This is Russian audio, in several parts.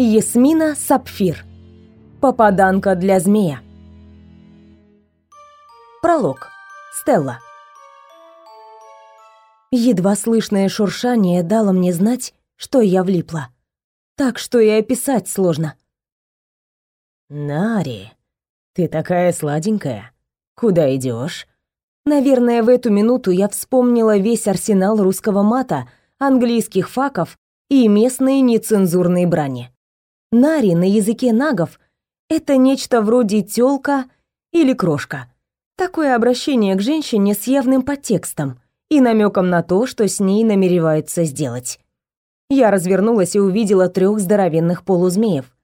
Ясмина Сапфир. Попаданка для змея. Пролог. Стелла. Едва слышное шуршание дало мне знать, что я влипла. Так что и описать сложно. «Нари, ты такая сладенькая. Куда идешь? Наверное, в эту минуту я вспомнила весь арсенал русского мата, английских факов и местные нецензурные брани. Нари на языке нагов — это нечто вроде тёлка или крошка. Такое обращение к женщине с явным подтекстом и намеком на то, что с ней намереваются сделать. Я развернулась и увидела трех здоровенных полузмеев.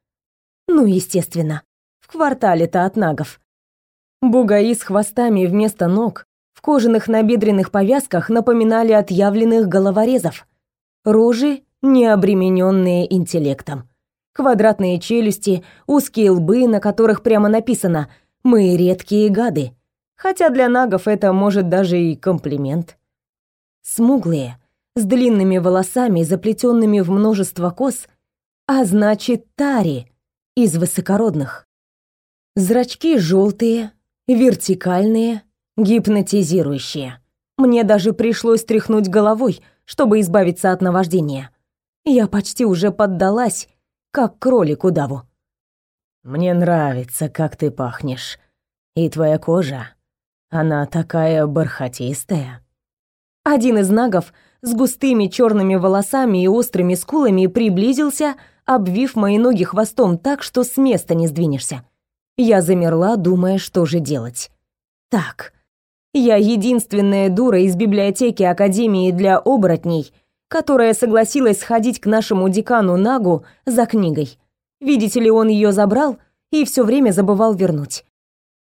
Ну, естественно, в квартале-то от нагов. Бугаи с хвостами вместо ног, в кожаных набедренных повязках напоминали отъявленных головорезов. Рожи, не обремененные интеллектом квадратные челюсти, узкие лбы, на которых прямо написано «Мы редкие гады». Хотя для нагов это может даже и комплимент. Смуглые, с длинными волосами, заплетенными в множество кос, а значит, тари из высокородных. Зрачки желтые, вертикальные, гипнотизирующие. Мне даже пришлось тряхнуть головой, чтобы избавиться от наваждения. Я почти уже поддалась как кролик удаву. Мне нравится, как ты пахнешь. И твоя кожа, она такая бархатистая. Один из нагов с густыми черными волосами и острыми скулами приблизился, обвив мои ноги хвостом так, что с места не сдвинешься. Я замерла, думая, что же делать. Так, я единственная дура из библиотеки Академии для оборотней — которая согласилась сходить к нашему декану Нагу за книгой. Видите ли, он ее забрал и все время забывал вернуть.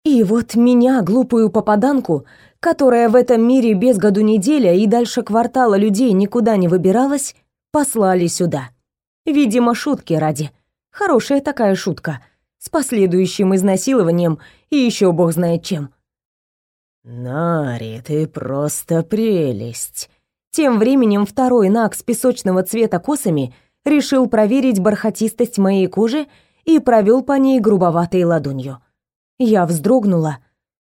И вот меня, глупую попаданку, которая в этом мире без году неделя и дальше квартала людей никуда не выбиралась, послали сюда. Видимо, шутки ради. Хорошая такая шутка. С последующим изнасилованием и еще бог знает чем. «Нари, ты просто прелесть!» Тем временем второй накс песочного цвета косами решил проверить бархатистость моей кожи и провел по ней грубоватой ладонью. Я вздрогнула,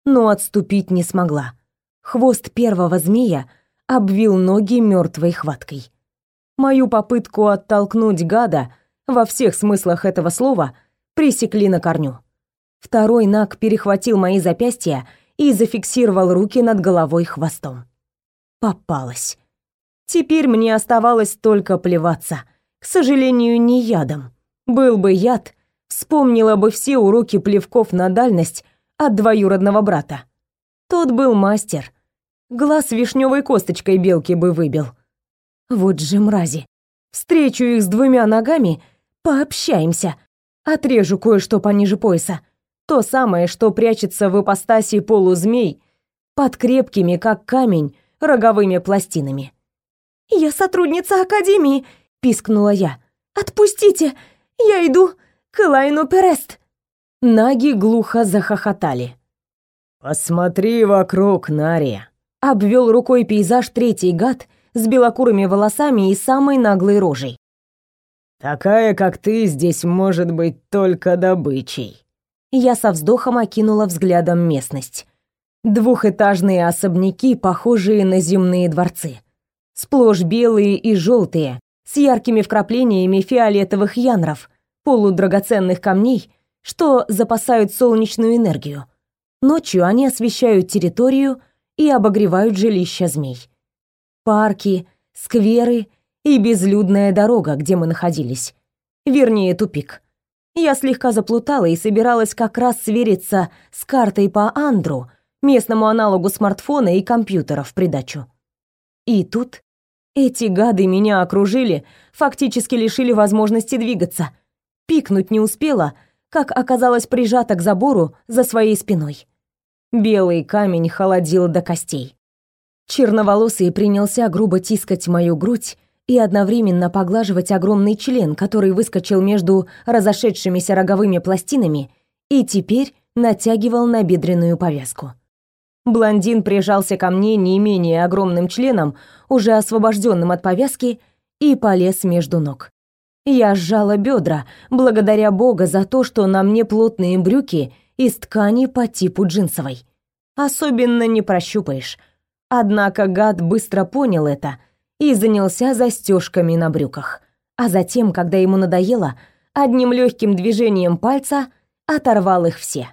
но отступить не смогла. Хвост первого змея обвил ноги мертвой хваткой. Мою попытку оттолкнуть гада во всех смыслах этого слова пресекли на корню. Второй наг перехватил мои запястья и зафиксировал руки над головой хвостом. Попалась. Теперь мне оставалось только плеваться. К сожалению, не ядом. Был бы яд, вспомнила бы все уроки плевков на дальность от двоюродного брата. Тот был мастер. Глаз вишневой косточкой белки бы выбил. Вот же мрази. Встречу их с двумя ногами, пообщаемся. Отрежу кое-что пониже пояса. То самое, что прячется в ипостаси полузмей под крепкими, как камень, роговыми пластинами. «Я сотрудница Академии!» — пискнула я. «Отпустите! Я иду к Элайну Перест!» Наги глухо захохотали. «Посмотри вокруг, Нария!» — обвел рукой пейзаж третий гад с белокурыми волосами и самой наглой рожей. «Такая, как ты, здесь может быть только добычей». Я со вздохом окинула взглядом местность. Двухэтажные особняки, похожие на земные дворцы сплошь белые и желтые, с яркими вкраплениями фиолетовых янров, полудрагоценных камней, что запасают солнечную энергию. Ночью они освещают территорию и обогревают жилища змей. Парки, скверы и безлюдная дорога, где мы находились. Вернее, тупик. Я слегка заплутала и собиралась как раз свериться с картой по Андру, местному аналогу смартфона и компьютера в придачу. И тут эти гады меня окружили, фактически лишили возможности двигаться. Пикнуть не успела, как оказалась прижата к забору за своей спиной. Белый камень холодил до костей. Черноволосый принялся грубо тискать мою грудь и одновременно поглаживать огромный член, который выскочил между разошедшимися роговыми пластинами и теперь натягивал на бедренную повязку. Блондин прижался ко мне не менее огромным членом, уже освобожденным от повязки, и полез между ног. Я сжала бедра, благодаря Бога за то, что на мне плотные брюки из ткани по типу джинсовой. Особенно не прощупаешь. Однако гад быстро понял это и занялся застежками на брюках. А затем, когда ему надоело, одним легким движением пальца оторвал их все.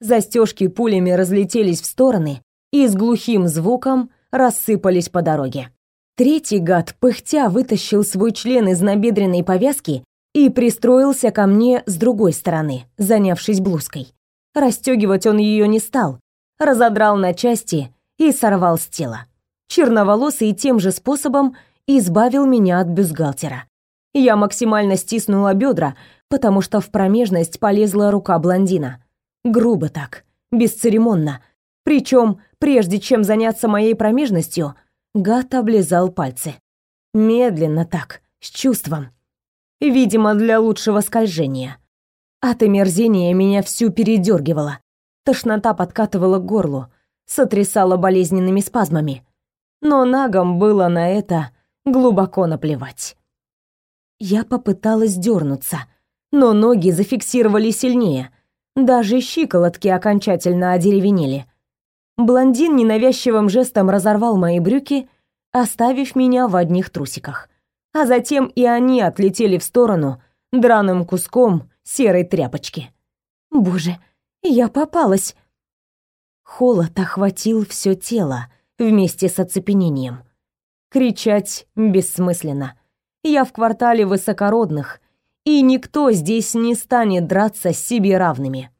Застежки пулями разлетелись в стороны и с глухим звуком рассыпались по дороге. Третий гад, пыхтя, вытащил свой член из набедренной повязки и пристроился ко мне с другой стороны, занявшись блузкой. Расстегивать он ее не стал, разодрал на части и сорвал с тела. Черноволосый тем же способом избавил меня от бюстгальтера. Я максимально стиснула бедра, потому что в промежность полезла рука блондина. Грубо так, бесцеремонно. Причем, прежде чем заняться моей промежностью, Гад облизал пальцы. Медленно так, с чувством. Видимо, для лучшего скольжения. От омерзения меня всю передергивало. Тошнота подкатывала к горлу, сотрясала болезненными спазмами. Но нагом было на это глубоко наплевать. Я попыталась дернуться, но ноги зафиксировали сильнее. Даже щиколотки окончательно одеревенели. Блондин ненавязчивым жестом разорвал мои брюки, оставив меня в одних трусиках. А затем и они отлетели в сторону драным куском серой тряпочки. Боже, я попалась. Холод охватил все тело вместе с оцепенением. Кричать бессмысленно. Я в квартале высокородных, и никто здесь не станет драться с себе равными.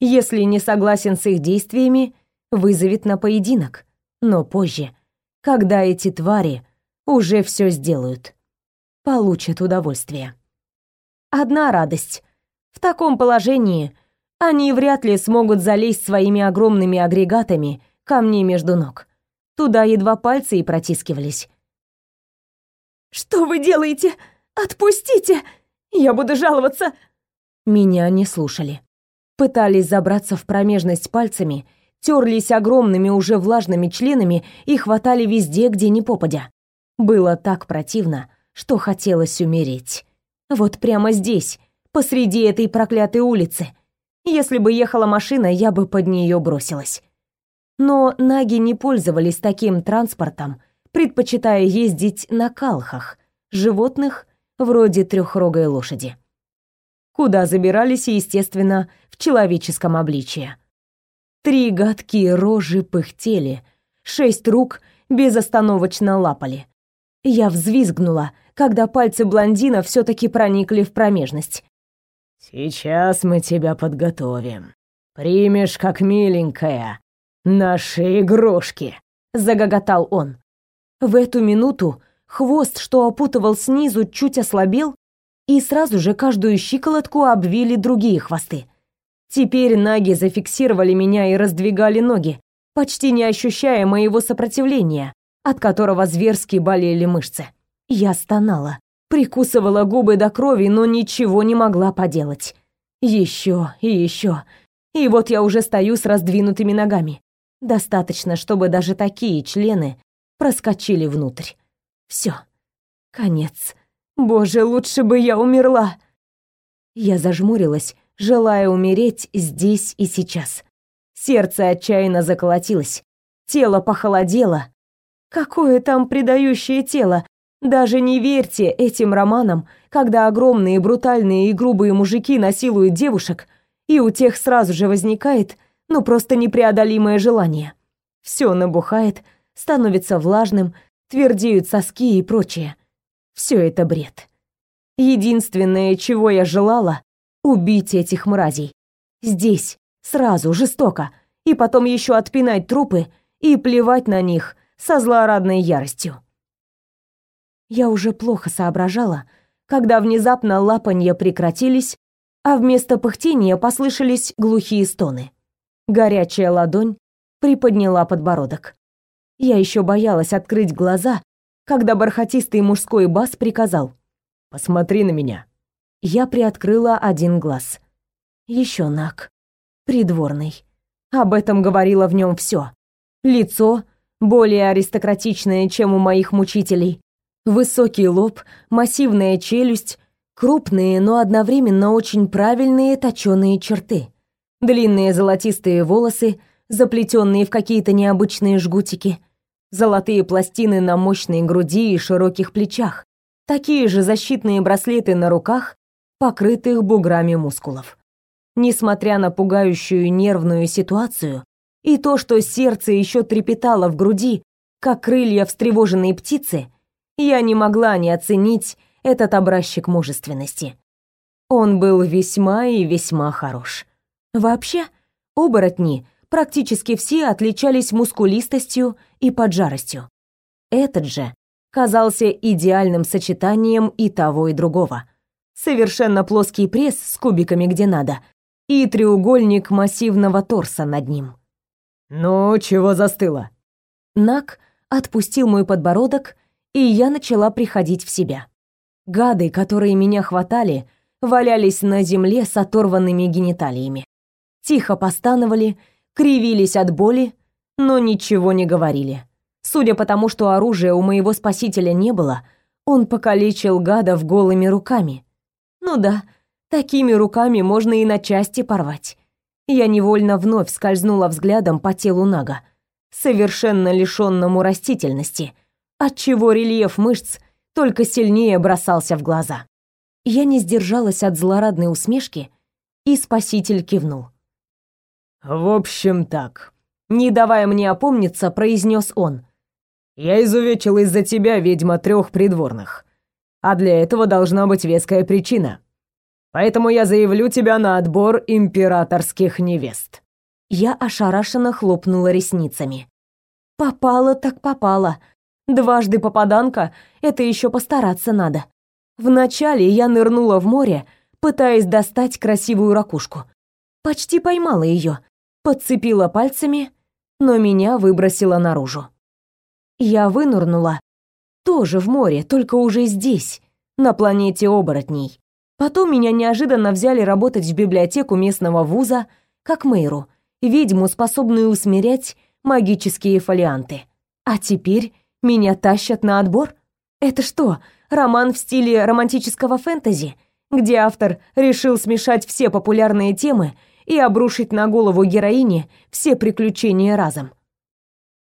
Если не согласен с их действиями, вызовет на поединок, но позже, когда эти твари уже все сделают, получат удовольствие. Одна радость. В таком положении они вряд ли смогут залезть своими огромными агрегатами ко мне между ног. Туда едва пальцы и протискивались. «Что вы делаете? Отпустите! Я буду жаловаться!» Меня не слушали. Пытались забраться в промежность пальцами — терлись огромными уже влажными членами и хватали везде, где ни попадя. Было так противно, что хотелось умереть. Вот прямо здесь, посреди этой проклятой улицы. Если бы ехала машина, я бы под нее бросилась. Но наги не пользовались таким транспортом, предпочитая ездить на калхах, животных вроде трехрогой лошади. Куда забирались, естественно, в человеческом обличье. Три гадкие рожи пыхтели, шесть рук безостановочно лапали. Я взвизгнула, когда пальцы блондина все таки проникли в промежность. «Сейчас мы тебя подготовим. Примешь, как миленькая, наши игрушки», — загоготал он. В эту минуту хвост, что опутывал снизу, чуть ослабел, и сразу же каждую щиколотку обвили другие хвосты. Теперь наги зафиксировали меня и раздвигали ноги, почти не ощущая моего сопротивления, от которого зверски болели мышцы. Я стонала, прикусывала губы до крови, но ничего не могла поделать. Еще и еще. И вот я уже стою с раздвинутыми ногами. Достаточно, чтобы даже такие члены проскочили внутрь. Все. Конец. Боже, лучше бы я умерла. Я зажмурилась, желая умереть здесь и сейчас. Сердце отчаянно заколотилось, тело похолодело. Какое там предающее тело? Даже не верьте этим романам, когда огромные, брутальные и грубые мужики насилуют девушек, и у тех сразу же возникает, ну просто непреодолимое желание. Все набухает, становится влажным, твердеют соски и прочее. Все это бред. Единственное, чего я желала, Убить этих мразей. Здесь, сразу, жестоко. И потом еще отпинать трупы и плевать на них со злорадной яростью. Я уже плохо соображала, когда внезапно лапанья прекратились, а вместо пыхтения послышались глухие стоны. Горячая ладонь приподняла подбородок. Я еще боялась открыть глаза, когда бархатистый мужской бас приказал «Посмотри на меня». Я приоткрыла один глаз. Еще наг. Придворный. Об этом говорило в нем все. Лицо, более аристократичное, чем у моих мучителей. Высокий лоб, массивная челюсть, Крупные, но одновременно очень правильные точёные черты. Длинные золотистые волосы, заплетенные в какие-то необычные жгутики, золотые пластины на мощной груди и широких плечах, такие же защитные браслеты на руках, покрытых буграми мускулов. Несмотря на пугающую нервную ситуацию и то, что сердце еще трепетало в груди, как крылья встревоженной птицы, я не могла не оценить этот образчик мужественности. Он был весьма и весьма хорош. Вообще, оборотни практически все отличались мускулистостью и поджаростью. Этот же казался идеальным сочетанием и того, и другого. Совершенно плоский пресс с кубиками где надо и треугольник массивного торса над ним. «Ну, чего застыло?» Нак отпустил мой подбородок, и я начала приходить в себя. Гады, которые меня хватали, валялись на земле с оторванными гениталиями. Тихо постановали, кривились от боли, но ничего не говорили. Судя по тому, что оружия у моего спасителя не было, он покалечил гадов голыми руками. Ну да, такими руками можно и на части порвать. Я невольно вновь скользнула взглядом по телу Нага, совершенно лишённому растительности, отчего рельеф мышц только сильнее бросался в глаза. Я не сдержалась от злорадной усмешки, и спаситель кивнул. «В общем так», — не давая мне опомниться, произнес он. Я изувечил из-за тебя, ведьма, трех придворных. А для этого должна быть веская причина. Поэтому я заявлю тебя на отбор императорских невест». Я ошарашенно хлопнула ресницами. «Попала так попала. Дважды попаданка — это еще постараться надо. Вначале я нырнула в море, пытаясь достать красивую ракушку. Почти поймала ее, подцепила пальцами, но меня выбросило наружу. Я вынырнула. Тоже в море, только уже здесь, на планете оборотней. Потом меня неожиданно взяли работать в библиотеку местного вуза, как мэру, ведьму, способную усмирять магические фолианты. А теперь меня тащат на отбор? Это что, роман в стиле романтического фэнтези, где автор решил смешать все популярные темы и обрушить на голову героини все приключения разом?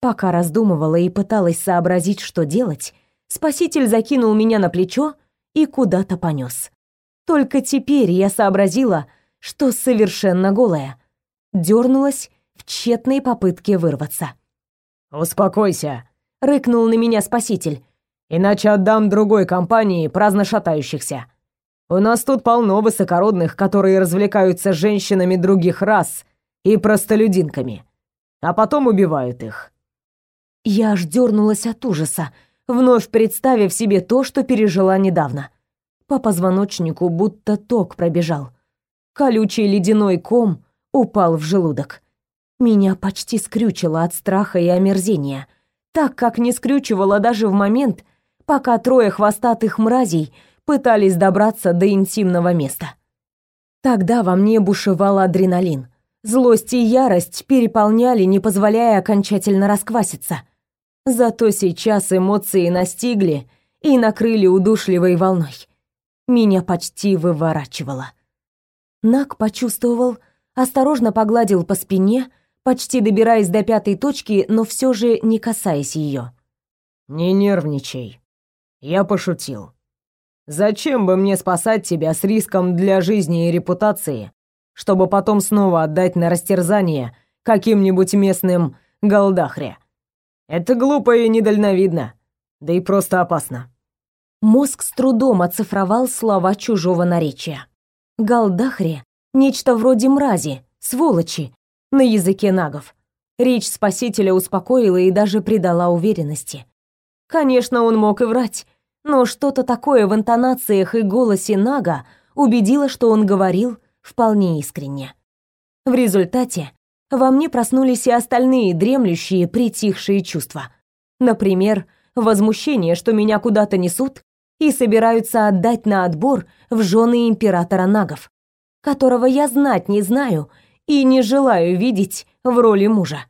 Пока раздумывала и пыталась сообразить, что делать, спаситель закинул меня на плечо и куда-то понес. Только теперь я сообразила, что совершенно голая. Дёрнулась в тщетной попытке вырваться. «Успокойся», — рыкнул на меня спаситель. «Иначе отдам другой компании праздно шатающихся. У нас тут полно высокородных, которые развлекаются женщинами других рас и простолюдинками, а потом убивают их. Я аж дернулась от ужаса, вновь представив себе то, что пережила недавно. По позвоночнику будто ток пробежал. Колючий ледяной ком упал в желудок. Меня почти скрючило от страха и омерзения, так как не скрючивало даже в момент, пока трое хвостатых мразей пытались добраться до интимного места. Тогда во мне бушевал адреналин. Злость и ярость переполняли, не позволяя окончательно раскваситься — Зато сейчас эмоции настигли и накрыли удушливой волной. Меня почти выворачивало. Нак почувствовал, осторожно погладил по спине, почти добираясь до пятой точки, но все же не касаясь ее. «Не нервничай. Я пошутил. Зачем бы мне спасать тебя с риском для жизни и репутации, чтобы потом снова отдать на растерзание каким-нибудь местным голдахре?» Это глупо и недальновидно, да и просто опасно. Мозг с трудом оцифровал слова чужого наречия. Галдахри — нечто вроде мрази, сволочи, на языке нагов. Речь спасителя успокоила и даже придала уверенности. Конечно, он мог и врать, но что-то такое в интонациях и голосе Нага убедило, что он говорил вполне искренне. В результате во мне проснулись и остальные дремлющие, притихшие чувства. Например, возмущение, что меня куда-то несут и собираются отдать на отбор в жены императора Нагов, которого я знать не знаю и не желаю видеть в роли мужа.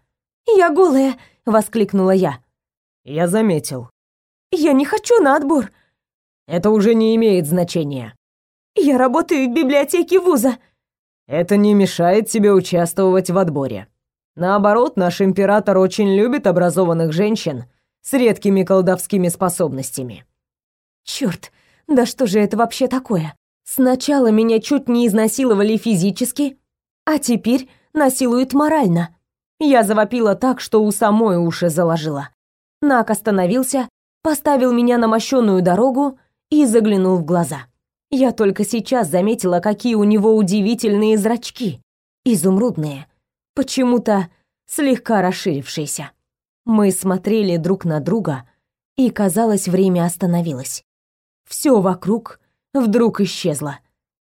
«Я голая!» — воскликнула я. «Я заметил». «Я не хочу на отбор!» «Это уже не имеет значения. Я работаю в библиотеке вуза. Это не мешает тебе участвовать в отборе. Наоборот, наш император очень любит образованных женщин с редкими колдовскими способностями. Черт, да что же это вообще такое? Сначала меня чуть не изнасиловали физически, а теперь насилуют морально. Я завопила так, что у самой уши заложила. Нак остановился, поставил меня на мощенную дорогу и заглянул в глаза. Я только сейчас заметила, какие у него удивительные зрачки. Изумрудные, почему-то слегка расширившиеся. Мы смотрели друг на друга, и, казалось, время остановилось. Все вокруг вдруг исчезло.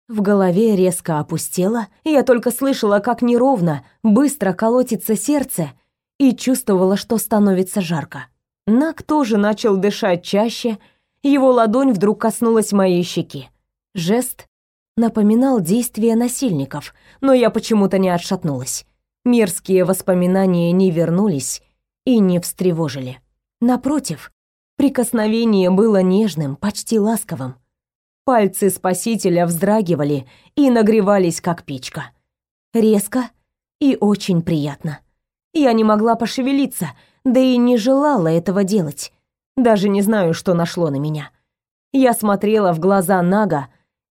В голове резко опустело, и я только слышала, как неровно, быстро колотится сердце, и чувствовала, что становится жарко. Нак тоже начал дышать чаще, его ладонь вдруг коснулась моей щеки. Жест напоминал действия насильников, но я почему-то не отшатнулась. Мерзкие воспоминания не вернулись и не встревожили. Напротив, прикосновение было нежным, почти ласковым. Пальцы спасителя вздрагивали и нагревались, как печка. Резко и очень приятно. Я не могла пошевелиться, да и не желала этого делать. Даже не знаю, что нашло на меня. Я смотрела в глаза Нага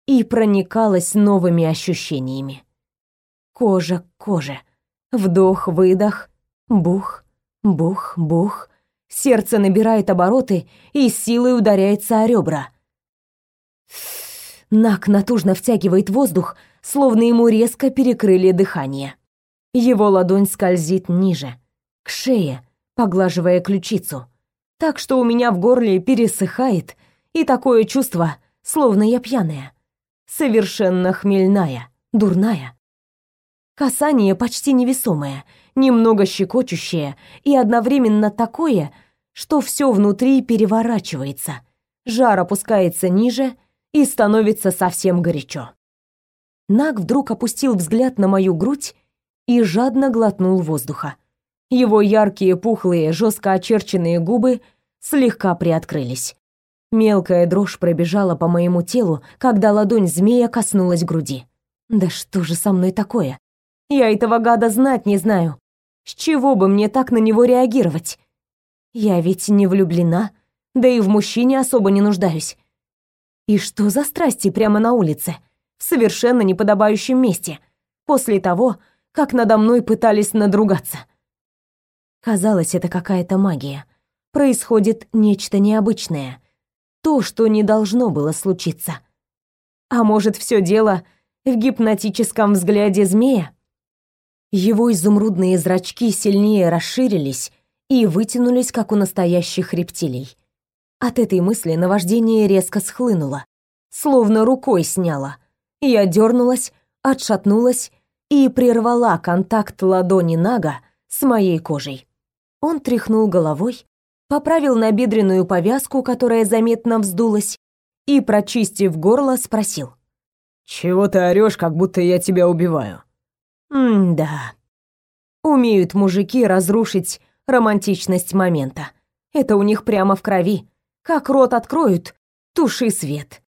и проникалась новыми ощущениями. Кожа к коже. Вдох-выдох. Бух, бух, бух. Сердце набирает обороты и силой ударяется о ребра. Нак натужно втягивает воздух, словно ему резко перекрыли дыхание. Его ладонь скользит ниже, к шее, поглаживая ключицу, так что у меня в горле пересыхает, и такое чувство, словно я пьяная, совершенно хмельная, дурная. Касание почти невесомое, немного щекочущее и одновременно такое, что все внутри переворачивается. Жар опускается ниже, и становится совсем горячо. Наг вдруг опустил взгляд на мою грудь и жадно глотнул воздуха. Его яркие, пухлые, жестко очерченные губы слегка приоткрылись. Мелкая дрожь пробежала по моему телу, когда ладонь змея коснулась груди. Да что же со мной такое? Я этого гада знать не знаю. С чего бы мне так на него реагировать? Я ведь не влюблена, да и в мужчине особо не нуждаюсь. И что за страсти прямо на улице, в совершенно неподобающем месте, после того, как надо мной пытались надругаться? Казалось, это какая-то магия. Происходит нечто необычное. То, что не должно было случиться. А может, все дело в гипнотическом взгляде змея? Его изумрудные зрачки сильнее расширились и вытянулись, как у настоящих рептилий. От этой мысли наваждение резко схлынуло, словно рукой сняло. Я дернулась, отшатнулась и прервала контакт ладони Нага с моей кожей. Он тряхнул головой, поправил набедренную повязку, которая заметно вздулась, и, прочистив горло, спросил. «Чего ты орёшь, как будто я тебя убиваю?» «М-да. Умеют мужики разрушить романтичность момента. Это у них прямо в крови. Как рот откроют, туши свет.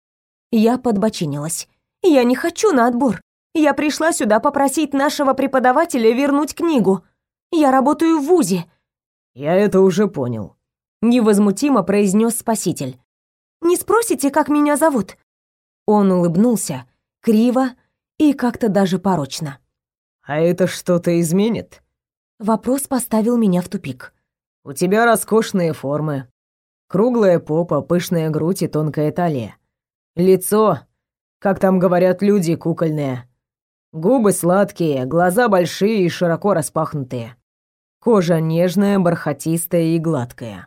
Я подбочинилась. Я не хочу на отбор. Я пришла сюда попросить нашего преподавателя вернуть книгу. Я работаю в вузе. Я это уже понял, невозмутимо произнес спаситель. Не спросите, как меня зовут? Он улыбнулся, криво и как-то даже порочно. А это что-то изменит? Вопрос поставил меня в тупик. У тебя роскошные формы, Круглая попа, пышная грудь и тонкая талия. Лицо, как там говорят люди, кукольное. Губы сладкие, глаза большие и широко распахнутые. Кожа нежная, бархатистая и гладкая.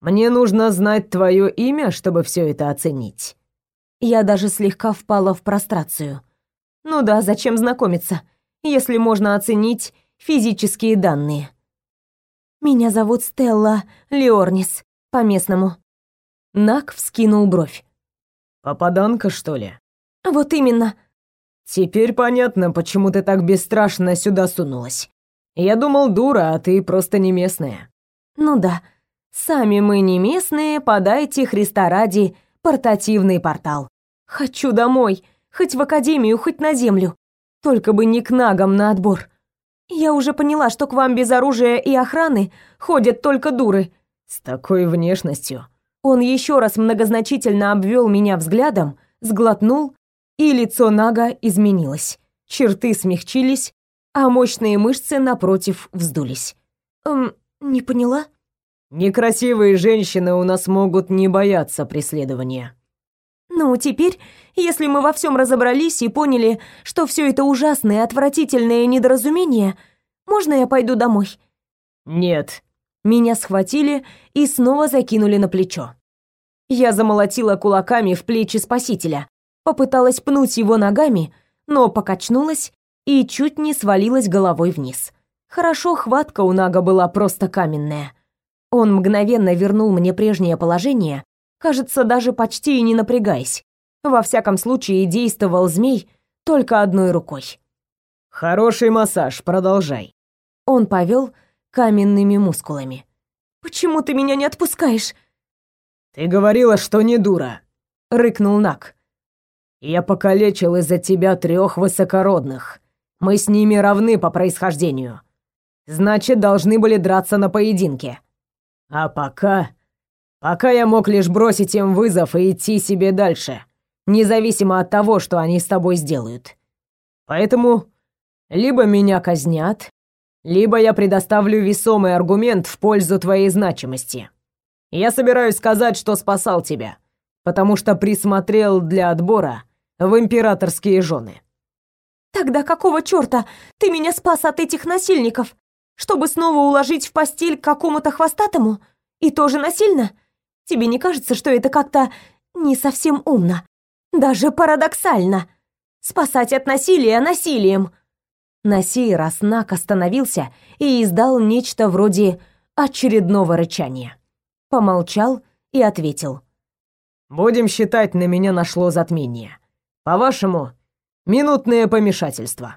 Мне нужно знать твое имя, чтобы все это оценить. Я даже слегка впала в прострацию. Ну да, зачем знакомиться, если можно оценить физические данные? Меня зовут Стелла Леорнис по-местному. Нак вскинул бровь. Попаданка, что ли? Вот именно. Теперь понятно, почему ты так бесстрашно сюда сунулась. Я думал, дура, а ты просто не местная. Ну да. Сами мы не местные, подайте Христа ради портативный портал. Хочу домой. Хоть в академию, хоть на землю. Только бы не к нагам на отбор. Я уже поняла, что к вам без оружия и охраны ходят только дуры. С такой внешностью. Он еще раз многозначительно обвел меня взглядом, сглотнул, и лицо Нага изменилось. Черты смягчились, а мощные мышцы напротив вздулись. Эм, не поняла? Некрасивые женщины у нас могут не бояться преследования. Ну, теперь, если мы во всем разобрались и поняли, что все это ужасное, отвратительное недоразумение, можно я пойду домой? Нет. Меня схватили и снова закинули на плечо. Я замолотила кулаками в плечи спасителя, попыталась пнуть его ногами, но покачнулась и чуть не свалилась головой вниз. Хорошо, хватка у Нага была просто каменная. Он мгновенно вернул мне прежнее положение, кажется, даже почти и не напрягаясь. Во всяком случае, действовал змей только одной рукой. «Хороший массаж, продолжай». Он повел каменными мускулами. «Почему ты меня не отпускаешь?» «Ты говорила, что не дура», — рыкнул Нак. «Я покалечил из-за тебя трех высокородных. Мы с ними равны по происхождению. Значит, должны были драться на поединке. А пока... Пока я мог лишь бросить им вызов и идти себе дальше, независимо от того, что они с тобой сделают. Поэтому либо меня казнят, либо я предоставлю весомый аргумент в пользу твоей значимости. Я собираюсь сказать, что спасал тебя, потому что присмотрел для отбора в императорские жены. Тогда какого чёрта ты меня спас от этих насильников? чтобы снова уложить в постель к какому-то хвостатому? И тоже насильно? Тебе не кажется, что это как-то не совсем умно? Даже парадоксально. Спасать от насилия насилием. На сей раз Нак остановился и издал нечто вроде очередного рычания. Помолчал и ответил. «Будем считать, на меня нашло затмение. По-вашему, минутное помешательство».